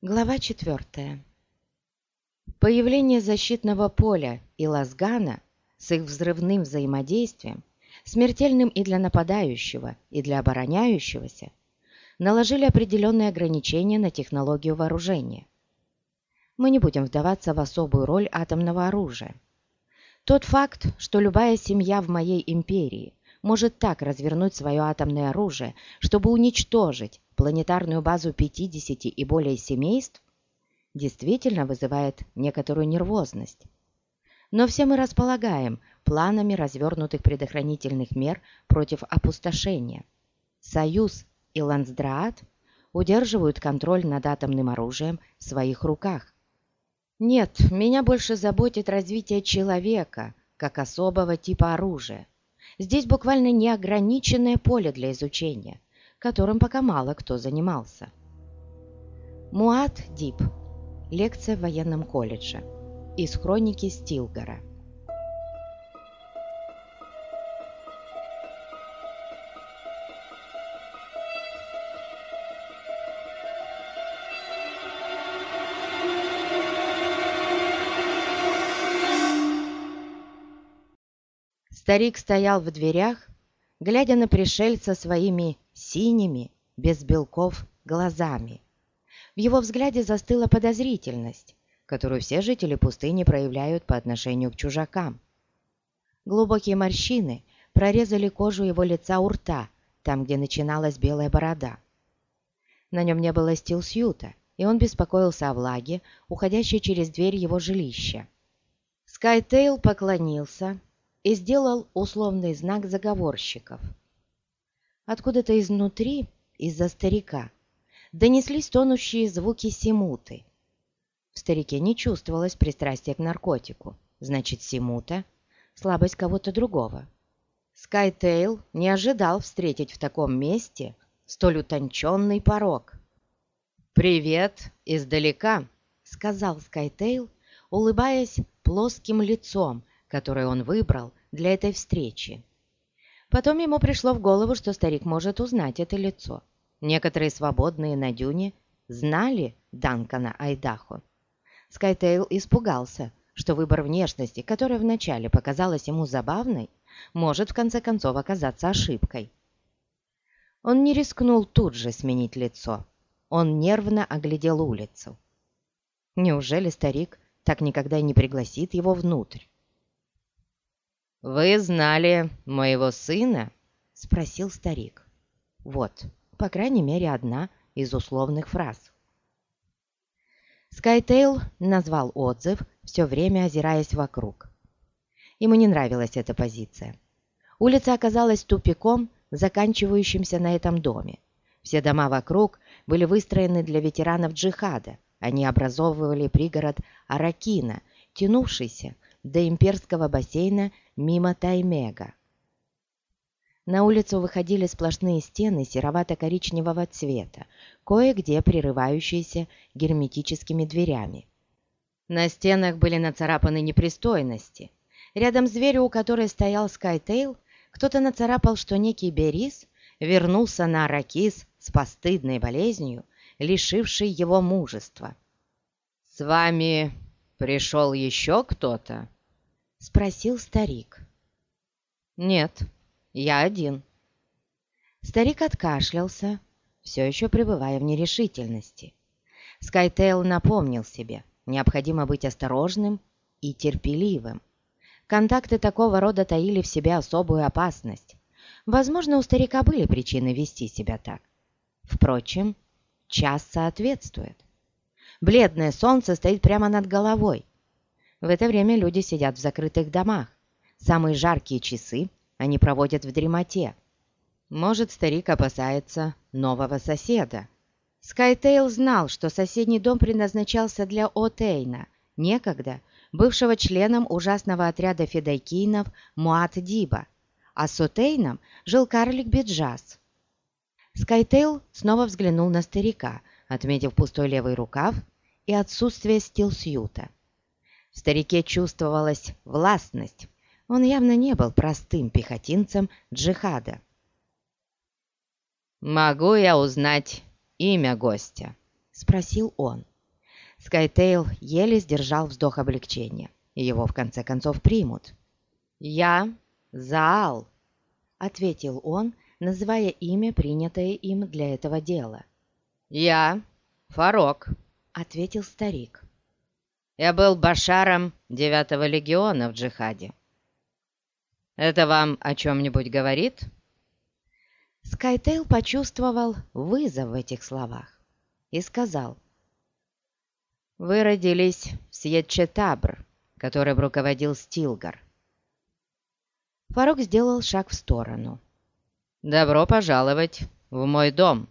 Глава 4. Появление защитного поля и лазгана с их взрывным взаимодействием, смертельным и для нападающего, и для обороняющегося, наложили определенные ограничения на технологию вооружения. Мы не будем вдаваться в особую роль атомного оружия. Тот факт, что любая семья в моей империи может так развернуть свое атомное оружие, чтобы уничтожить планетарную базу 50 и более семейств, действительно вызывает некоторую нервозность. Но все мы располагаем планами развернутых предохранительных мер против опустошения. Союз и Лансдраат удерживают контроль над атомным оружием в своих руках. Нет, меня больше заботит развитие человека, как особого типа оружия. Здесь буквально неограниченное поле для изучения, которым пока мало кто занимался. Муат Дип. Лекция в военном колледже. Из хроники Стилгора. Старик стоял в дверях, глядя на пришельца своими синими, без белков, глазами. В его взгляде застыла подозрительность, которую все жители пустыни проявляют по отношению к чужакам. Глубокие морщины прорезали кожу его лица у рта, там, где начиналась белая борода. На нем не было стилсьюта, и он беспокоился о влаге, уходящей через дверь его жилища. Скайтейл поклонился, и сделал условный знак заговорщиков. Откуда-то изнутри, из-за старика, донеслись тонущие звуки симуты. В старике не чувствовалось пристрастия к наркотику, значит, симута — слабость кого-то другого. Скайтейл не ожидал встретить в таком месте столь утонченный порок. «Привет издалека», — сказал Скайтейл, улыбаясь плоским лицом, которое он выбрал для этой встречи. Потом ему пришло в голову, что старик может узнать это лицо. Некоторые свободные на дюне знали Данкана Айдахо. Скайтейл испугался, что выбор внешности, которая вначале показалась ему забавной, может в конце концов оказаться ошибкой. Он не рискнул тут же сменить лицо. Он нервно оглядел улицу. Неужели старик так никогда и не пригласит его внутрь? «Вы знали моего сына?» — спросил старик. Вот, по крайней мере, одна из условных фраз. Скайтейл назвал отзыв, все время озираясь вокруг. Ему не нравилась эта позиция. Улица оказалась тупиком, заканчивающимся на этом доме. Все дома вокруг были выстроены для ветеранов джихада. Они образовывали пригород Аракина, тянувшийся до имперского бассейна мимо Таймега. На улицу выходили сплошные стены серовато-коричневого цвета, кое-где прерывающиеся герметическими дверями. На стенах были нацарапаны непристойности. Рядом с дверью, у которой стоял Скайтейл, кто-то нацарапал, что некий Берис вернулся на Аракис с постыдной болезнью, лишившей его мужества. «С вами пришел еще кто-то?» — спросил старик. «Нет, я один». Старик откашлялся, все еще пребывая в нерешительности. Скайтейл напомнил себе, необходимо быть осторожным и терпеливым. Контакты такого рода таили в себе особую опасность. Возможно, у старика были причины вести себя так. Впрочем, час соответствует. Бледное солнце стоит прямо над головой. В это время люди сидят в закрытых домах. Самые жаркие часы они проводят в дремоте. Может, старик опасается нового соседа. Скайтейл знал, что соседний дом предназначался для Отейна, некогда бывшего членом ужасного отряда федайкинов Муад'Диба, а с Отейном жил карлик Биджас. Скайтейл снова взглянул на старика, отметив пустой левый рукав и отсутствие стилсьюта. В старике чувствовалась властность. Он явно не был простым пехотинцем джихада. «Могу я узнать имя гостя?» — спросил он. Скайтейл еле сдержал вздох облегчения. Его в конце концов примут. «Я Заал», — ответил он, называя имя, принятое им для этого дела. «Я Фарок», — ответил старик. «Я был башаром девятого легиона в джихаде. Это вам о чем-нибудь говорит?» Скайтейл почувствовал вызов в этих словах и сказал. «Вы родились в Сьетчетабр, которым руководил Стилгар». Фарок сделал шаг в сторону. «Добро пожаловать в мой дом!»